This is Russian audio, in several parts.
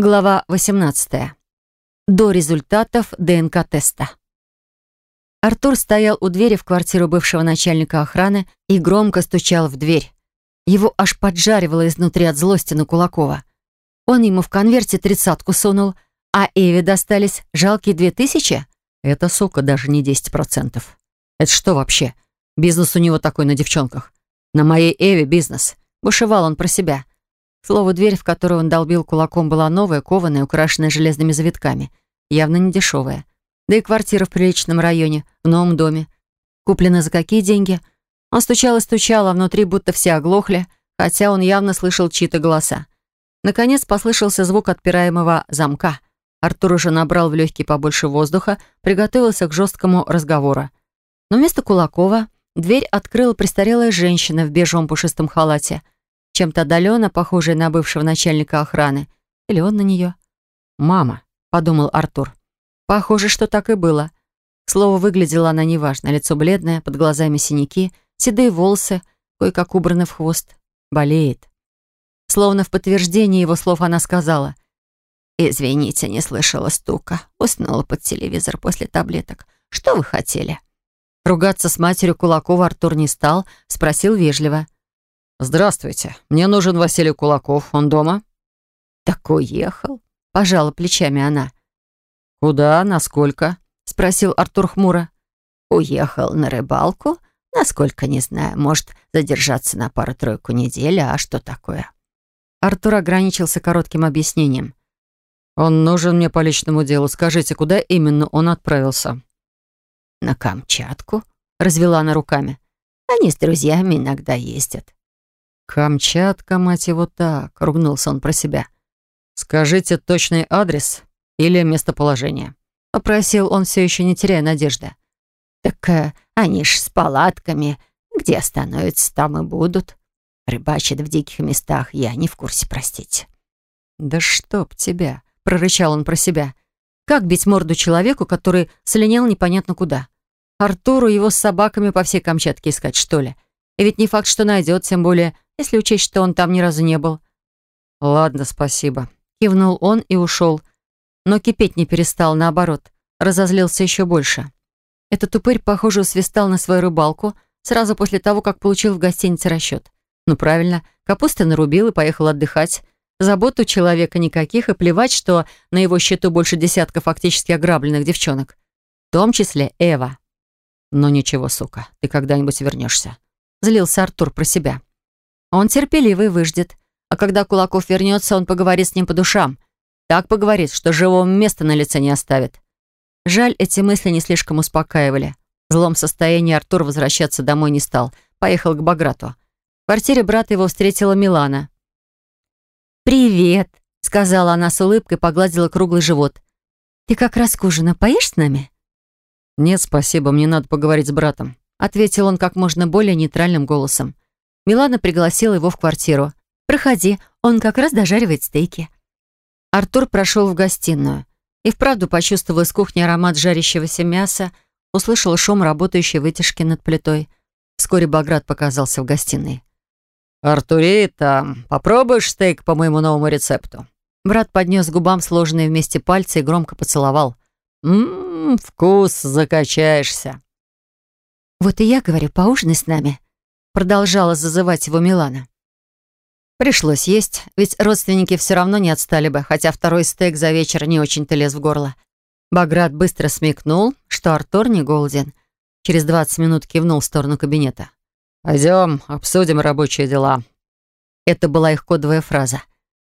Глава 18. До результатов ДНК-теста. Артур стоял у двери в квартиру бывшего начальника охраны и громко стучал в дверь. Его аж поджаривало изнутри от злости на Кулакова. Он ему в конверте тридцатку сунул, а Эве достались жалкие две тысячи? Это, сука, даже не 10%. Это что вообще? Бизнес у него такой на девчонках. На моей Эве бизнес. Бушевал он про себя. Слово «дверь», в которую он долбил кулаком, была новая, кованая, украшенная железными завитками. Явно не дешевая. Да и квартира в приличном районе, в новом доме. Куплена за какие деньги? Он стучал и стучал, а внутри будто все оглохли, хотя он явно слышал чьи-то голоса. Наконец послышался звук отпираемого замка. Артур уже набрал в легкие побольше воздуха, приготовился к жесткому разговору. Но вместо Кулакова дверь открыла престарелая женщина в бежевом пушистом халате — чем-то отдаленно похожая на бывшего начальника охраны. Или он на нее? «Мама», — подумал Артур. Похоже, что так и было. Слово выглядела она неважно. Лицо бледное, под глазами синяки, седые волосы, кое-как убраны в хвост. Болеет. Словно в подтверждение его слов она сказала. «Извините, не слышала стука. Уснула под телевизор после таблеток. Что вы хотели?» Ругаться с матерью Кулакова Артур не стал, спросил вежливо. «Здравствуйте. Мне нужен Василий Кулаков. Он дома?» «Так уехал», — пожала плечами она. «Куда? Насколько?» — спросил Артур хмуро. «Уехал на рыбалку? Насколько, не знаю. Может, задержаться на пару-тройку недель, а что такое?» Артур ограничился коротким объяснением. «Он нужен мне по личному делу. Скажите, куда именно он отправился?» «На Камчатку», — развела она руками. «Они с друзьями иногда ездят». «Камчатка, мать его, так!» — ругнулся он про себя. «Скажите точный адрес или местоположение?» — попросил он, все еще не теряя надежды. «Так э, они ж с палатками. Где остановятся, там и будут. Рыбачат в диких местах, я не в курсе, простите». «Да чтоб тебя!» — прорычал он про себя. «Как бить морду человеку, который слинял непонятно куда? Артуру его с собаками по всей Камчатке искать, что ли? И ведь не факт, что найдет, тем более если учесть, что он там ни разу не был. «Ладно, спасибо», — кивнул он и ушел. Но кипеть не перестал, наоборот, разозлился еще больше. Этот упырь, похоже, свистал на свою рыбалку сразу после того, как получил в гостинице расчет. Ну правильно, капусты нарубил и поехал отдыхать. Забот у человека никаких, и плевать, что на его счету больше десятка фактически ограбленных девчонок. В том числе Эва. «Ну ничего, сука, ты когда-нибудь вернешься», — злился Артур про себя. Он терпеливый выждет. А когда Кулаков вернется, он поговорит с ним по душам. Так поговорит, что живого места на лице не оставит. Жаль, эти мысли не слишком успокаивали. В злом состоянии Артур возвращаться домой не стал. Поехал к Баграту. В квартире брата его встретила Милана. «Привет», — сказала она с улыбкой, погладила круглый живот. «Ты как раз к ужину поешь с нами?» «Нет, спасибо, мне надо поговорить с братом», — ответил он как можно более нейтральным голосом. Милана пригласила его в квартиру. «Проходи, он как раз дожаривает стейки». Артур прошел в гостиную и вправду почувствовал из кухни аромат жарящегося мяса, услышал шум работающей вытяжки над плитой. Вскоре Баграт показался в гостиной. «Артурита, попробуешь стейк по моему новому рецепту?» Брат поднес губам сложенные вместе пальцы и громко поцеловал. «Ммм, вкус, закачаешься». «Вот и я говорю, поужинай с нами», Продолжала зазывать его Милана. Пришлось есть, ведь родственники все равно не отстали бы, хотя второй стейк за вечер не очень-то лез в горло. Баграт быстро смекнул, что Артур не голоден. Через 20 минут кивнул в сторону кабинета. «Пойдем, обсудим рабочие дела». Это была их кодовая фраза.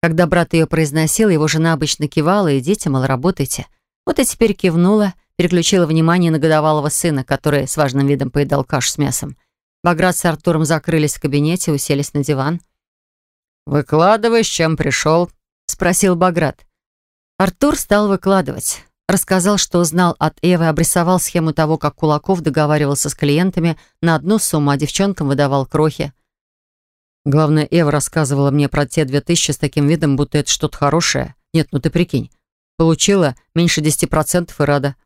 Когда брат ее произносил, его жена обычно кивала, идите, мол, работайте. Вот и теперь кивнула, переключила внимание на годовалого сына, который с важным видом поедал кашу с мясом. Баграт с Артуром закрылись в кабинете, уселись на диван. «Выкладывай, с чем пришел?» — спросил Баграт. Артур стал выкладывать. Рассказал, что узнал от Эвы, обрисовал схему того, как Кулаков договаривался с клиентами на одну сумму, а девчонкам выдавал крохи. Главное, Эва рассказывала мне про те две тысячи с таким видом, будто это что-то хорошее. Нет, ну ты прикинь. Получила меньше десяти процентов и рада.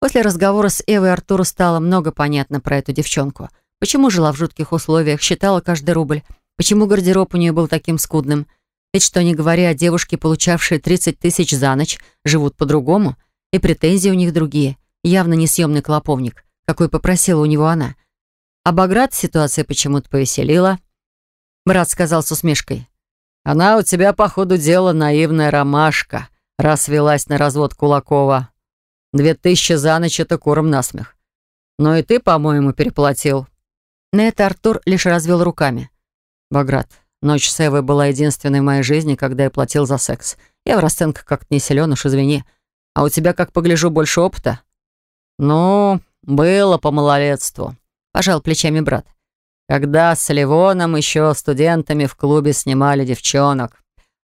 После разговора с Эвой Артуру стало много понятно про эту девчонку — Почему жила в жутких условиях, считала каждый рубль? Почему гардероб у нее был таким скудным? Ведь что не говоря, девушки, получавшие 30 тысяч за ночь, живут по-другому, и претензии у них другие, явно несъемный клоповник, какой попросила у него она. А Баграт ситуация почему-то повеселила. Брат сказал с усмешкой. «Она у тебя, по ходу дела, наивная ромашка, раз велась на развод Кулакова. Две тысячи за ночь — это куром насмех. Но и ты, по-моему, переплатил». На это Артур лишь развел руками. «Баграт, ночь с Эвой была единственной в моей жизни, когда я платил за секс. Я в расценках как-то не силен, уж извини. А у тебя, как погляжу, больше опыта?» «Ну, было по малолетству», — пожал плечами брат. «Когда с Ливоном еще студентами в клубе снимали девчонок.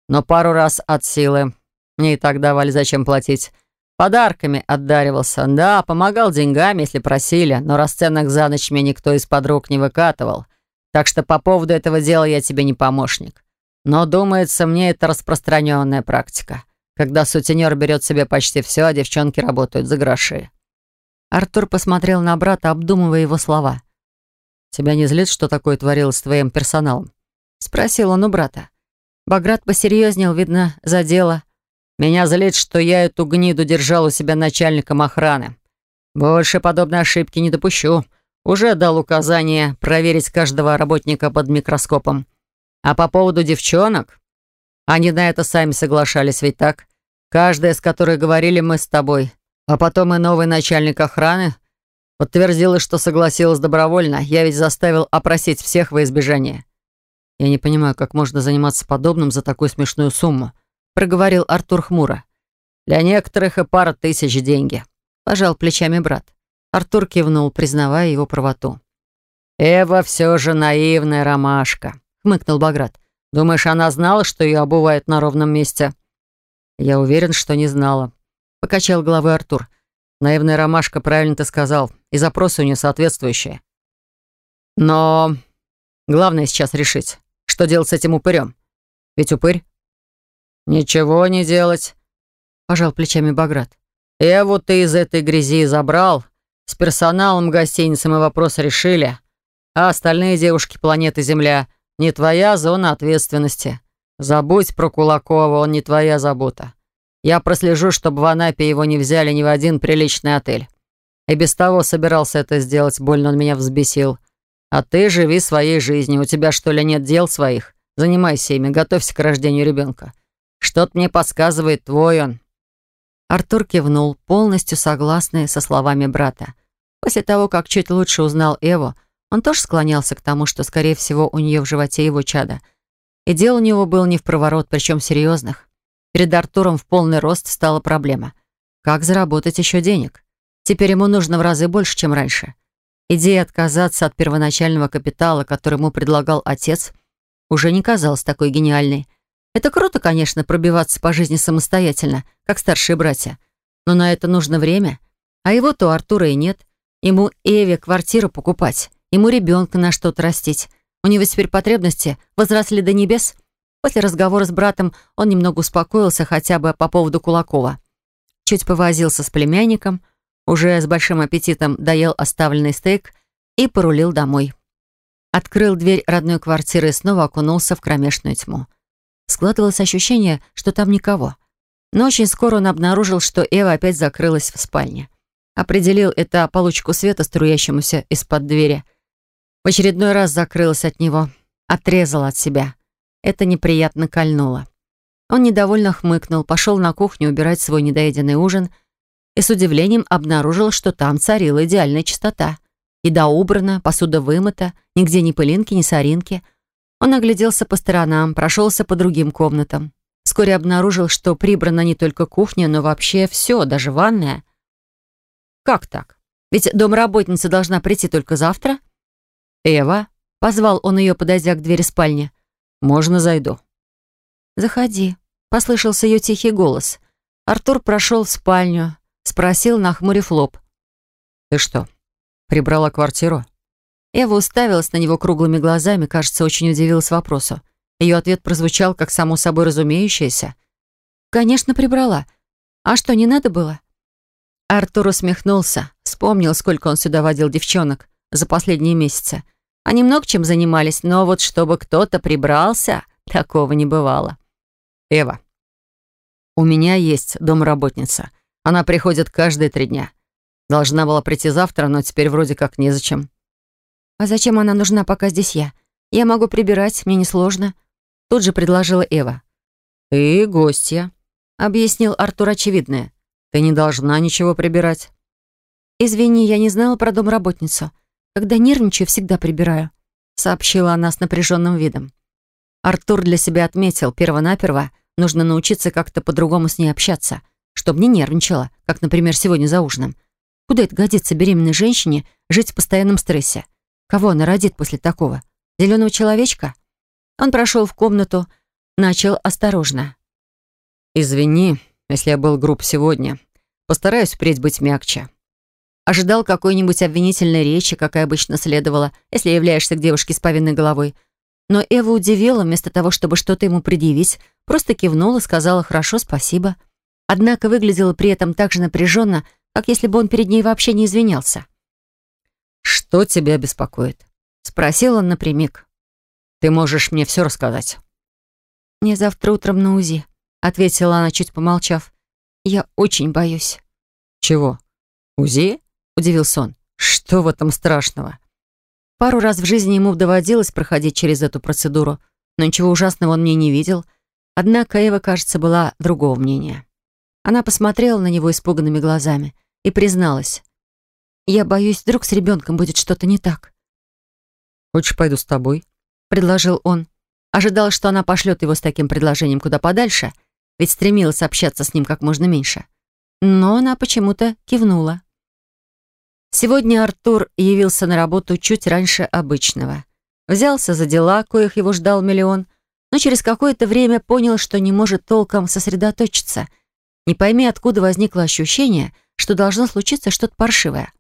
Но пару раз от силы. Мне и так давали зачем платить. Подарками отдаривался. Да, помогал деньгами, если просили, но расценок за ночь мне никто из подруг не выкатывал. Так что по поводу этого дела я тебе не помощник. Но, думается, мне это распространенная практика. Когда сутенер берет себе почти все, а девчонки работают за гроши. Артур посмотрел на брата, обдумывая его слова. «Тебя не злит, что такое творилось с твоим персоналом?» Спросил он у брата. Баграт посерьезнел, видно, за дело. «Меня злит, что я эту гниду держал у себя начальником охраны. Больше подобной ошибки не допущу. Уже дал указание проверить каждого работника под микроскопом. А по поводу девчонок? Они на это сами соглашались, ведь так? Каждая из которых говорили мы с тобой. А потом и новый начальник охраны подтвердила, что согласилась добровольно. Я ведь заставил опросить всех во избежание. Я не понимаю, как можно заниматься подобным за такую смешную сумму, проговорил Артур хмуро. Для некоторых и пара тысяч деньги. Пожал плечами брат. Артур кивнул, признавая его правоту. «Эва все же наивная ромашка», — хмыкнул Баграт. «Думаешь, она знала, что ее обувают на ровном месте?» «Я уверен, что не знала», Покачал головой Артур. Наивная ромашка, правильно ты сказал. И запросы у нее соответствующие. Но главное сейчас решить, что делать с этим упырем. Ведь упырь... Ничего не делать, пожал плечами Баграт. Эву ты из этой грязи забрал. С персоналом гостиницы мы вопрос решили. А остальные девушки планеты Земля не твоя зона ответственности. Забудь про Кулакова, он не твоя забота. Я прослежу, чтобы в Анапе его не взяли ни в один приличный отель. И без того собирался это сделать, больно он меня взбесил. А ты живи своей жизнью. У тебя, что ли, нет дел своих? Занимайся ими, готовься к рождению ребенка. Что-то мне подсказывает твой он». Артур кивнул, полностью согласный со словами брата. После того, как чуть лучше узнал Эву, он тоже склонялся к тому, что, скорее всего, у нее в животе его чада. И дело у него было не в проворот, причем серьезных. Перед Артуром в полный рост стала проблема. Как заработать еще денег? Теперь ему нужно в разы больше, чем раньше. Идея отказаться от первоначального капитала, который ему предлагал отец, уже не казалась такой гениальной. Это круто, конечно, пробиваться по жизни самостоятельно, как старшие братья. Но на это нужно время. А его-то у Артура и нет. Ему Эве квартиру покупать, ему ребенка на что-то растить. У него теперь потребности возросли до небес — После разговора с братом он немного успокоился хотя бы по поводу Кулакова. Чуть повозился с племянником, уже с большим аппетитом доел оставленный стейк и порулил домой. Открыл дверь родной квартиры и снова окунулся в кромешную тьму. Складывалось ощущение, что там никого. Но очень скоро он обнаружил, что Эва опять закрылась в спальне. Определил это по лучку света, струящемуся из-под двери. В очередной раз закрылась от него, отрезала от себя. Это неприятно кольнуло. Он недовольно хмыкнул, пошел на кухню убирать свой недоеденный ужин и с удивлением обнаружил, что там царила идеальная чистота. Еда убрана, посуда вымыта, нигде ни пылинки, ни соринки. Он огляделся по сторонам, прошелся по другим комнатам. Вскоре обнаружил, что прибрана не только кухня, но вообще все, даже ванная. Как так? Ведь домработница должна прийти только завтра. «Эва», — позвал он ее, подойдя к двери спальни, — «Можно зайду?» «Заходи», — послышался ее тихий голос. Артур прошел в спальню, спросил, нахмурив лоб. «Ты что, прибрала квартиру?» Эва уставилась на него круглыми глазами, кажется, очень удивилась вопросу. Ее ответ прозвучал, как само собой разумеющееся. «Конечно, прибрала. А что, не надо было?» Артур усмехнулся, вспомнил, сколько он сюда водил девчонок за последние месяцы. Они много чем занимались, но вот чтобы кто-то прибрался, такого не бывало. Эва, у меня есть домработница. Она приходит каждые три дня. Должна была прийти завтра, но теперь вроде как незачем. А зачем она нужна, пока здесь я? Я могу прибирать, мне несложно. Тут же предложила Эва. Ты гостья, объяснил Артур очевидное. Ты не должна ничего прибирать. Извини, я не знала про домработницу. Когда нервничаю, всегда прибираю, сообщила она с напряженным видом. Артур для себя отметил, перво-наперво нужно научиться как-то по-другому с ней общаться, чтобы не нервничала, как, например, сегодня за ужином. Куда это годится беременной женщине жить в постоянном стрессе? Кого она родит после такого? Зеленого человечка? Он прошел в комнату, начал осторожно. «Извини, если я был груб сегодня. Постараюсь впредь быть мягче. Ожидал какой-нибудь обвинительной речи, какая обычно следовала, если являешься к девушке с повинной головой. Но Эва удивила, вместо того, чтобы что-то ему предъявить, просто кивнула, сказала «хорошо, спасибо». Однако выглядела при этом так же напряженно, как если бы он перед ней вообще не извинялся. «Что тебя беспокоит?» — спросил он напрямик. «Ты можешь мне все рассказать». «Мне завтра утром на УЗИ», — ответила она, чуть помолчав. «Я очень боюсь». «Чего? УЗИ?» — удивился он. «Что в этом страшного?» Пару раз в жизни ему доводилось проходить через эту процедуру, но ничего ужасного он мне не видел. Однако Эва, кажется, была другого мнения. Она посмотрела на него испуганными глазами и призналась. «Я боюсь, вдруг с ребенком будет что-то не так». «Хочешь, пойду с тобой?» — предложил он. Ожидал, что она пошлет его с таким предложением куда подальше, ведь стремилась общаться с ним как можно меньше. Но она почему-то кивнула. Сегодня Артур явился на работу чуть раньше обычного. Взялся за дела, коих его ждал миллион, но через какое-то время понял, что не может толком сосредоточиться. Не пойми, откуда возникло ощущение, что должно случиться что-то паршивое.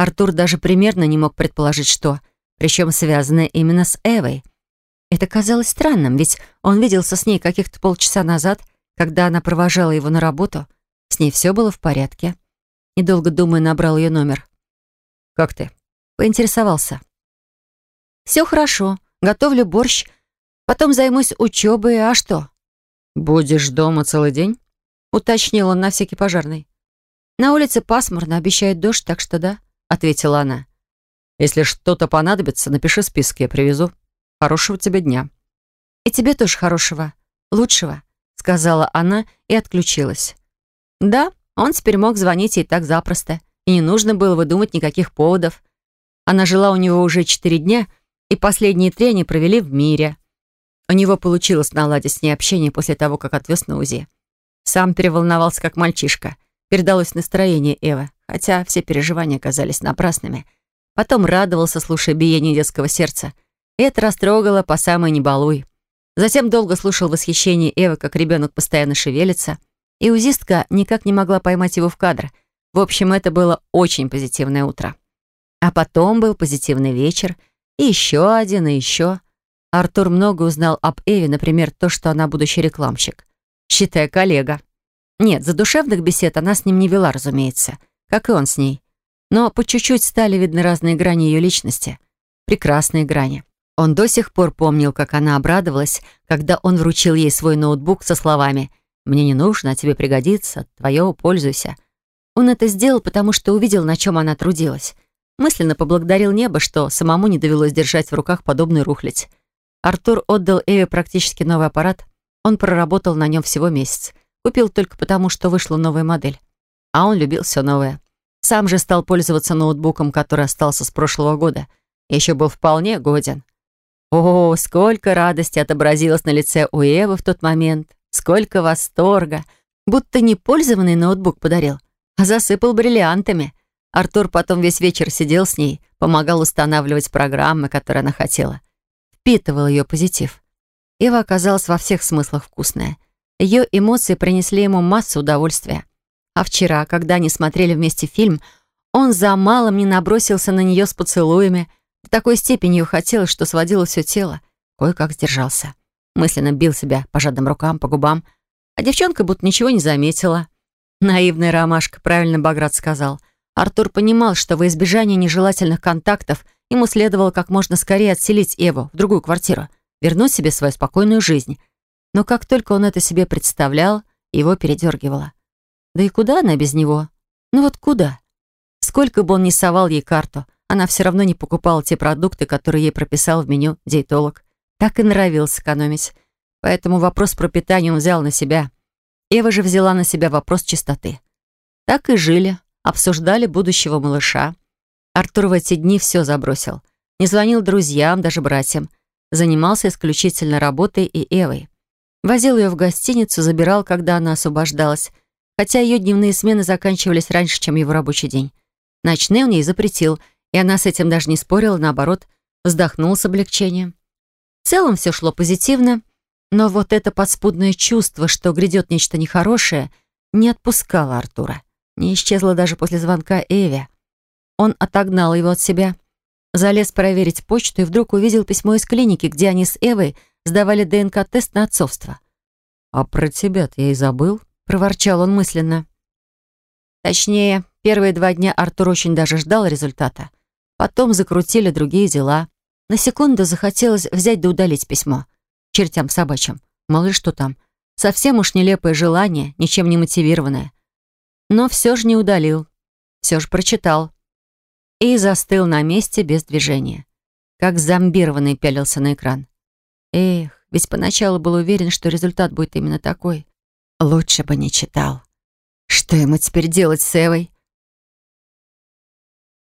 Артур даже примерно не мог предположить, что, причем связанное именно с Эвой. Это казалось странным, ведь он виделся с ней каких-то полчаса назад, когда она провожала его на работу. С ней все было в порядке. Недолго думая, набрал ее номер. «Как ты?» — поинтересовался. «Все хорошо. Готовлю борщ. Потом займусь учебой. А что?» «Будешь дома целый день?» — уточнил он на всякий пожарный. «На улице пасмурно, обещает дождь, так что да», — ответила она. «Если что-то понадобится, напиши списки, я привезу. Хорошего тебе дня». «И тебе тоже хорошего. Лучшего», — сказала она и отключилась. «Да, он теперь мог звонить ей так запросто и не нужно было выдумать никаких поводов. Она жила у него уже четыре дня, и последние три они провели в мире. У него получилось наладить с ней общение после того, как отвез на УЗИ. Сам переволновался, как мальчишка. Передалось настроение Эвы, хотя все переживания оказались напрасными. Потом радовался, слушая биение детского сердца. Это растрогало по самой небалуй. Затем долго слушал восхищение Эвы, как ребенок постоянно шевелится. И узистка никак не могла поймать его в кадр — в общем, это было очень позитивное утро. А потом был позитивный вечер, и еще один, и еще. Артур много узнал об Эве, например, то, что она будущий рекламщик. Считая коллега. Нет, задушевных бесед она с ним не вела, разумеется, как и он с ней. Но по чуть-чуть стали видны разные грани ее личности. Прекрасные грани. Он до сих пор помнил, как она обрадовалась, когда он вручил ей свой ноутбук со словами «Мне не нужно, а тебе пригодится, твое, пользуйся». Он это сделал, потому что увидел, на чем она трудилась. Мысленно поблагодарил небо, что самому не довелось держать в руках подобный рухлядь. Артур отдал Эве практически новый аппарат. Он проработал на нем всего месяц. Купил только потому, что вышла новая модель. А он любил все новое. Сам же стал пользоваться ноутбуком, который остался с прошлого года. Еще был вполне годен. О, сколько радости отобразилось на лице у Эвы в тот момент. Сколько восторга. Будто не пользованный ноутбук подарил, Засыпал бриллиантами. Артур потом весь вечер сидел с ней, помогал устанавливать программы, которые она хотела. Впитывал ее позитив. Ева оказалась во всех смыслах вкусная. Ее эмоции принесли ему массу удовольствия. А вчера, когда они смотрели вместе фильм, он за малым не набросился на нее с поцелуями. В такой степени ее хотелось, что сводило все тело. Кое-как сдержался. Мысленно бил себя по жадным рукам, по губам. А девчонка будто ничего не заметила. Наивная ромашка, правильно Баграт сказал. Артур понимал, что во избежание нежелательных контактов ему следовало как можно скорее отселить Эву в другую квартиру, вернуть себе свою спокойную жизнь. Но как только он это себе представлял, его передергивало. Да и куда она без него? Ну вот куда? Сколько бы он ни совал ей карту, она все равно не покупала те продукты, которые ей прописал в меню диетолог. Так и нравилось экономить. Поэтому вопрос про питание он взял на себя. Ева же взяла на себя вопрос чистоты. Так и жили, обсуждали будущего малыша. Артур в эти дни все забросил. Не звонил друзьям, даже братьям. Занимался исключительно работой и Эвой. Возил ее в гостиницу, забирал, когда она освобождалась, хотя ее дневные смены заканчивались раньше, чем его рабочий день. Ночные он ей запретил, и она с этим даже не спорила, наоборот, вздохнула с облегчением. В целом все шло позитивно, но вот это подспудное чувство, что грядет нечто нехорошее, не отпускало Артура. Не исчезло даже после звонка Эви. Он отогнал его от себя, залез проверить почту и вдруг увидел письмо из клиники, где они с Эвой сдавали ДНК-тест на отцовство. «А про тебя-то я и забыл», — проворчал он мысленно. Точнее, первые два дня Артур очень даже ждал результата. Потом закрутили другие дела. На секунду захотелось взять да удалить письмо. Чертям собачьим. Мало ли что там. Совсем уж нелепое желание, ничем не мотивированное. Но все же не удалил. Все же прочитал. И застыл на месте без движения. Как зомбированный пялился на экран. Эх, ведь поначалу был уверен, что результат будет именно такой. Лучше бы не читал. Что ему теперь делать с Эвой?